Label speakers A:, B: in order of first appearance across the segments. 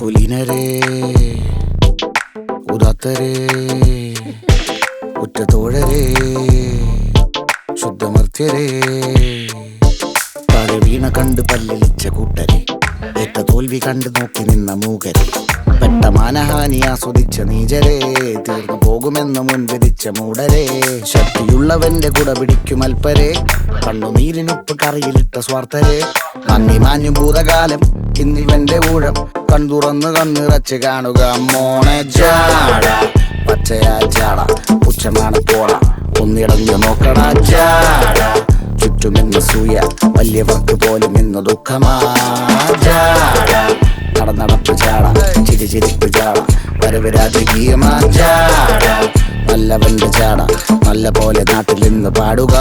A: കുലീനരേ ഉദാത്തരേ ഉറ്റത്തോഴരേ ശുദ്ധമർത്യരേ താഴെ വീണ കണ്ട് പല്ലലിച്ച കൂട്ടരെ. ഏറ്റ തോൽവി കണ്ട് നോക്കി നിന്ന മൂകരെ. പെട്ട മാനഹാനി ആസ്വദിച്ച നീചരെ. തീർന്നു പോകുമെന്ന് മുൻവിധിച്ച മൂടരെ. ശക്തിയുള്ളവന്റെ കുട പിടിക്കും അൽപ്പരെ കണ്ണുനീരിനൊപ്പ് കറിയിലിട്ട സ്വാർത്ഥരെ. നന്ദി മാഞ്ഞു ഭൂതകാലം ഇന്നിവന്റെ ഊഴം. കൺതുറന്ന് കണ്ണിറച്ച് കാണുക മോണ ജാട. പച്ചയാ ജാട പുച്ഛമാണ് പോട ഒന്നിടഞ്ഞു നോക്കണ ചുറ്റുമെന്ന് സൂയ വലിയവർക്ക് പോലും ഇന്ന് ദുഃഖമാ ജാട നടന്നടപ്പ് ചാട ചിരി ചിരിപ്പ് ചാട വരവ് രാജകീയമാ ജാട നല്ലവന്റെ ചാട നല്ല പോലെ നാട്ടിൽ നിന്ന് പാടുക.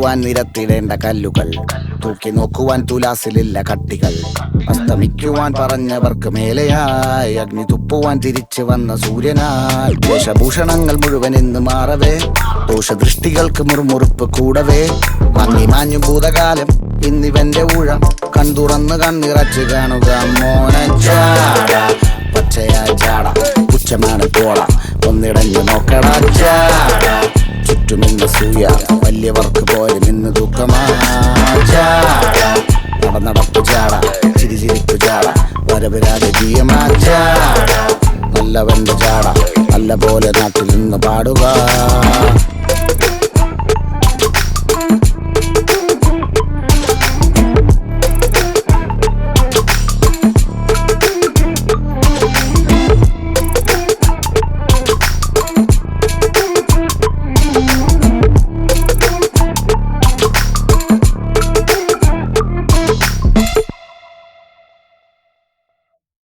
A: നോക്കുവാൻ നിരത്തിടേണ്ട കല്ലുകൾ. തൂക്കി നോക്കുവാൻ തുലാസിലില്ല കട്ടികൾ. അസ്തമിക്കുവാൻ പറഞ്ഞവർക്ക് മേലെയായി അഗ്നി തുപ്പുവാൻ തിരിച്ചു വന്ന സൂര്യനാൽ. ദോഷഭൂഷണങ്ങൾ മുഴുവൻ ഇന്ന് മാറവേ. ദോഷദൃഷ്ടികൾക്ക് മുറുമുറുപ്പ് കൂടവേ. മങ്ങി മാഞ്ഞു ഭൂതകാലം ഇന്നിവന്റെ ഊഴം. കൺതുറന്ന് കണ്ണിറച്ച് കാണുക മോനച്ചാട പച്ചയാ ചാട. പുച്ഛമാണ് പോള ഒന്നിടഞ്ഞു നോക്കടാ ചാട. ചുറ്റുമിന്ന് സൂയ. വലിയവർക്ക് പോലെ ഇന്ന് ദുഃഖമാ നടന്നടപ്പ് ചാട. ചിരി ചാട. വരവ് രാജകീയമാ നല്ലവന്റെ ചാട. നല്ല പോലെ നാട്ടിൽ നിന്ന് പാടുക.